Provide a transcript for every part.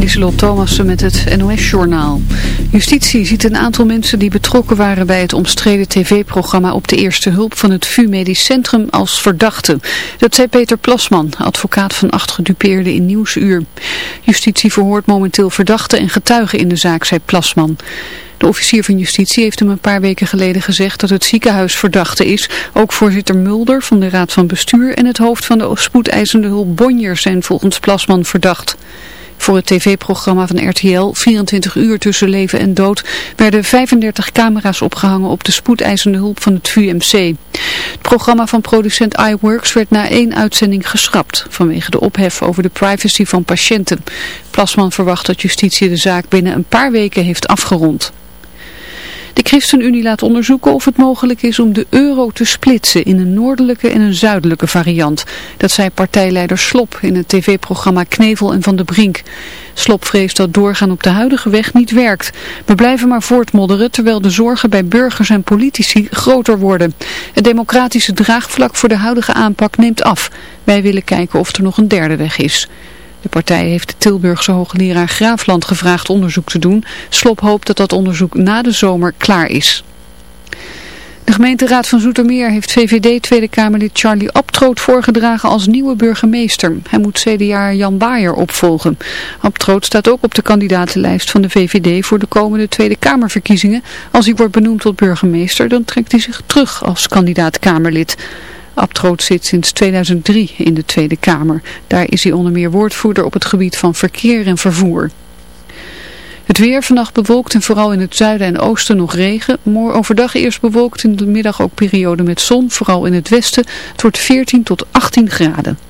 Lieselot Thomassen met het NOS-journaal. Justitie ziet een aantal mensen die betrokken waren bij het omstreden tv-programma op de eerste hulp van het VU Medisch Centrum als verdachte. Dat zei Peter Plasman, advocaat van acht gedupeerden in Nieuwsuur. Justitie verhoort momenteel verdachten en getuigen in de zaak, zei Plasman. De officier van justitie heeft hem een paar weken geleden gezegd dat het ziekenhuis verdachte is. Ook voorzitter Mulder van de Raad van Bestuur en het hoofd van de spoedeisende hulp Bonjer zijn volgens Plasman verdacht. Voor het tv-programma van RTL, 24 uur tussen leven en dood, werden 35 camera's opgehangen op de spoedeisende hulp van het VUMC. Het programma van producent iWorks werd na één uitzending geschrapt, vanwege de ophef over de privacy van patiënten. Plasman verwacht dat justitie de zaak binnen een paar weken heeft afgerond. De ChristenUnie laat onderzoeken of het mogelijk is om de euro te splitsen in een noordelijke en een zuidelijke variant. Dat zei partijleider Slop in het tv-programma Knevel en Van de Brink. Slop vreest dat doorgaan op de huidige weg niet werkt. We blijven maar voortmodderen terwijl de zorgen bij burgers en politici groter worden. Het democratische draagvlak voor de huidige aanpak neemt af. Wij willen kijken of er nog een derde weg is. De partij heeft de Tilburgse hoogleraar Graafland gevraagd onderzoek te doen. Slop hoopt dat dat onderzoek na de zomer klaar is. De gemeenteraad van Zoetermeer heeft VVD Tweede Kamerlid Charlie Abtroot voorgedragen als nieuwe burgemeester. Hij moet CDA Jan Baaier opvolgen. Abtroot staat ook op de kandidatenlijst van de VVD voor de komende Tweede Kamerverkiezingen. Als hij wordt benoemd tot burgemeester, dan trekt hij zich terug als kandidaat Kamerlid. Abtroot zit sinds 2003 in de Tweede Kamer. Daar is hij onder meer woordvoerder op het gebied van verkeer en vervoer. Het weer vannacht bewolkt en vooral in het zuiden en oosten nog regen. Morgen overdag eerst bewolkt, in de middag ook periode met zon, vooral in het westen. Het wordt 14 tot 18 graden.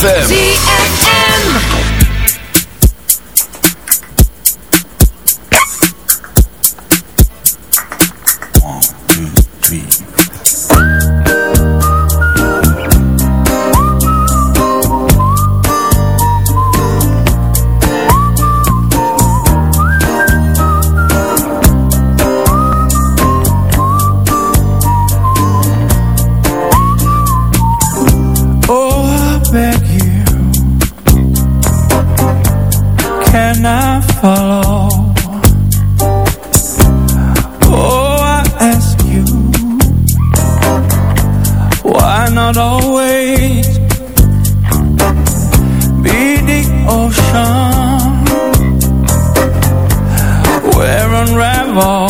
ZFM. not always be the ocean where unravel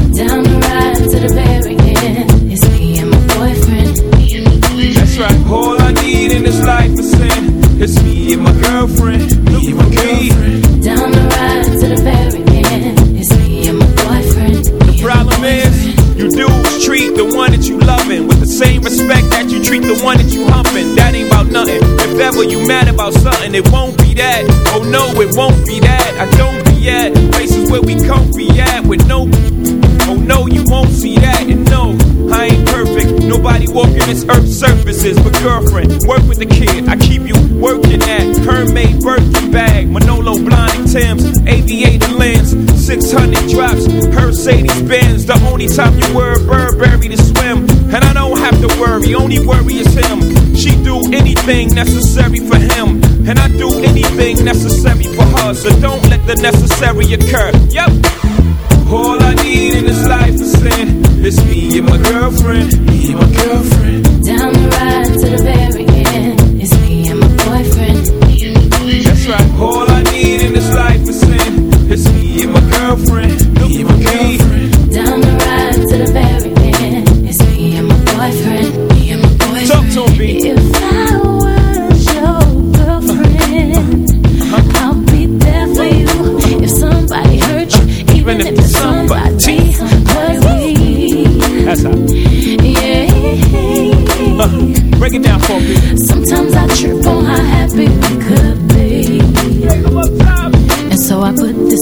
And my girlfriend. Me and my girlfriend. Down the ride to the very end. It's me and my boyfriend. The problem is, you dudes treat the one that you loving with the same respect that you treat the one that you humping. That ain't about nothing. If ever you mad about something, it won't be that. Oh no, it won't be that. I don't be at places where we comfy at with no. Oh no, you won't see that. And no, I ain't perfect. Nobody walking this earth's surfaces. But girlfriend, work with the kid. I keep you working at Hermaid Birkin bag, Manolo Blahnik Tim's, aviator lens, 600 drops, Mercedes Benz. The only time you wear Burberry to swim. And I don't have to worry, only worry is him. She do anything necessary for him. And I do anything necessary for her. So don't let the necessary occur. Yep. All I need in this life is sin. It's me and my girlfriend. Me and my girlfriend. Down the ride to the very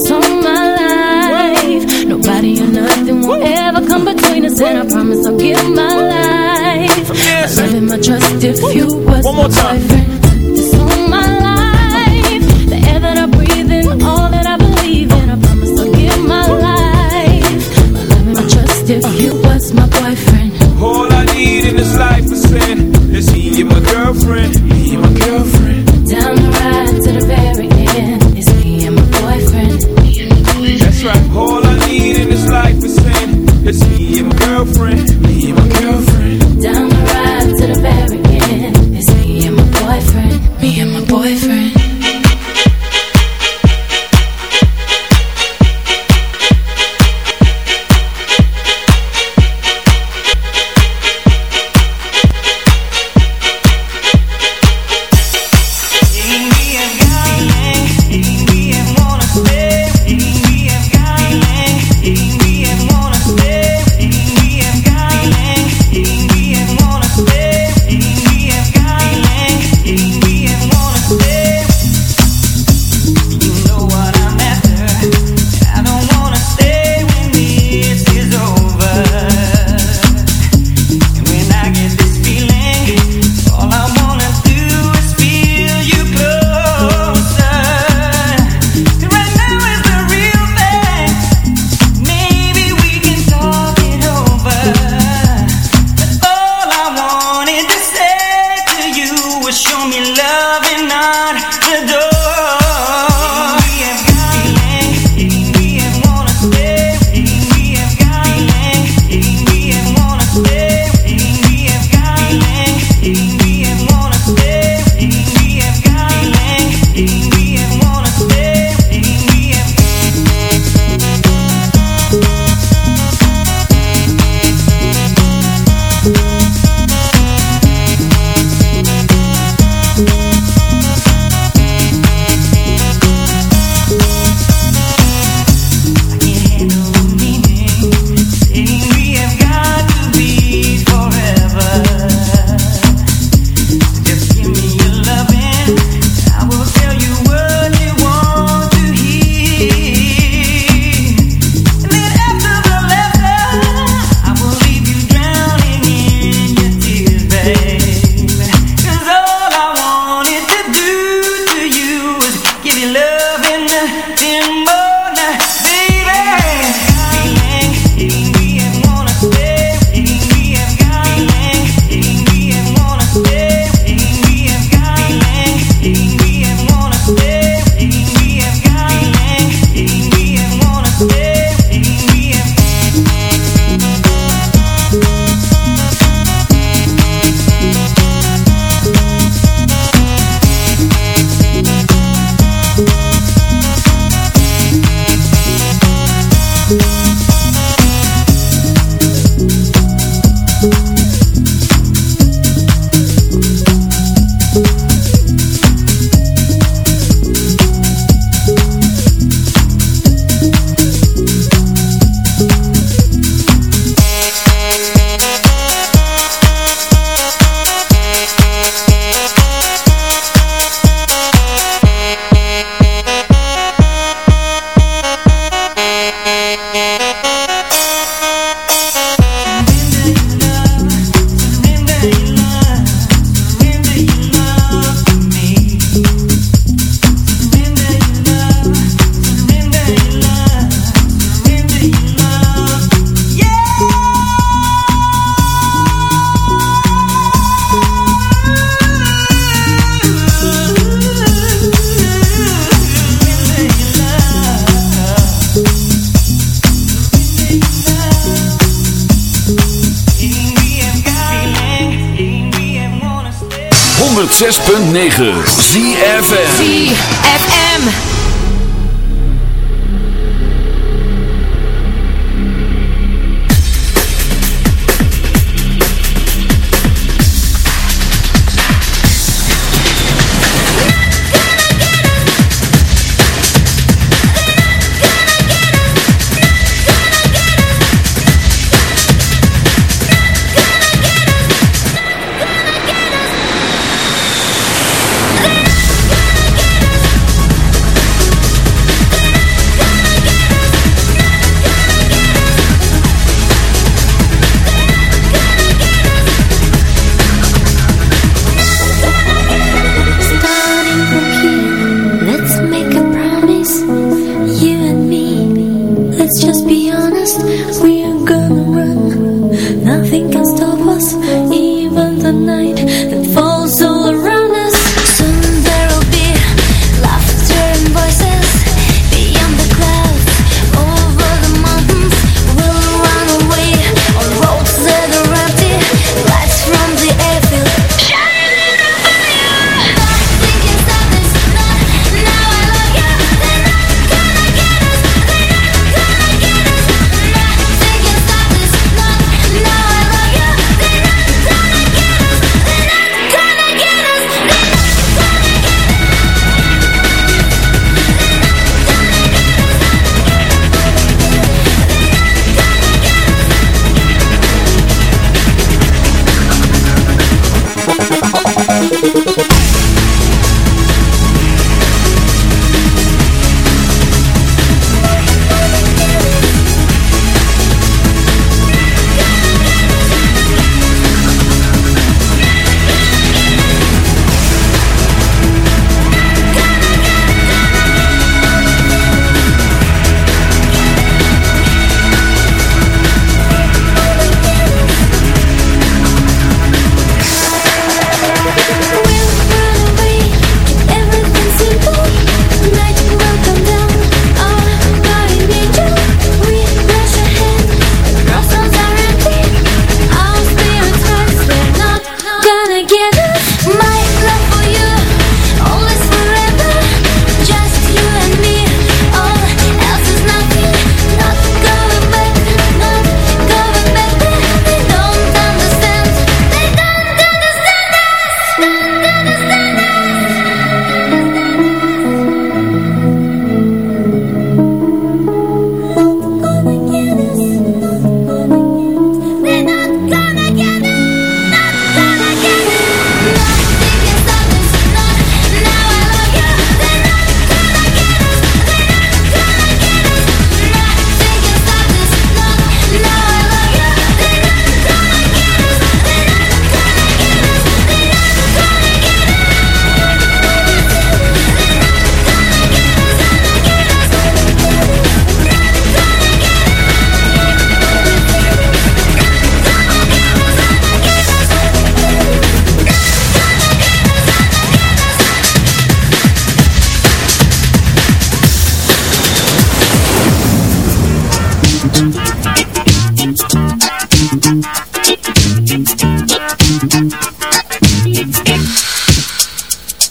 I put this on my life. Nobody or nothing will ever come between us. And I promise I'll give my life. My love and my trust if you was One more my time. boyfriend. Put this on my life. The air that I breathe in, all that I believe in. I promise I'll give my life. My love and my trust if uh. you was my boyfriend. All I need in this life is sin. It's me and my girlfriend. 9.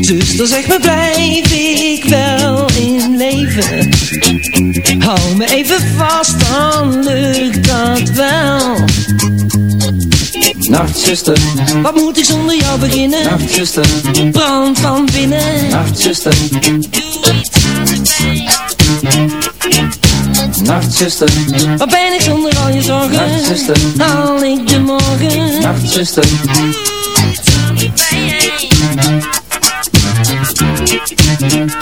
Zuster zeg me blijf ik wel in leven. Hou me even vast dan lukt dat wel. Nachtzuster, Wat moet ik zonder jou beginnen? nachtzuster, Brand van binnen. Nachtzuster, Nachtzuster, Waar ben ik zonder al je zorgen? Nachtzuster, Haal ik de morgen? Nachtzuster, Thank you.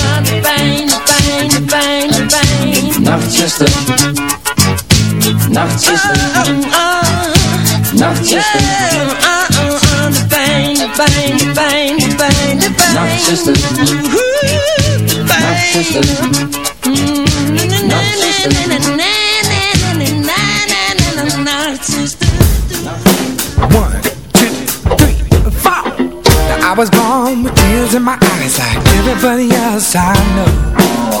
pijn, de pijn, de pijn. Nachtzuster, Nachtzuster, Nachtzuster, De pijn, de pijn, de pijn, de pijn, de pijn. Nachtzuster, Nachtzuster, One, two, three, four. Now I was born with tears in my eyes like everybody else I know.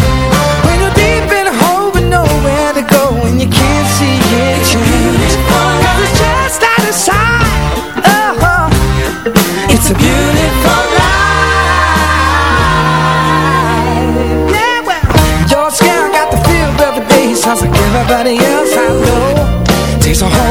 Everybody else I know. Takes a hole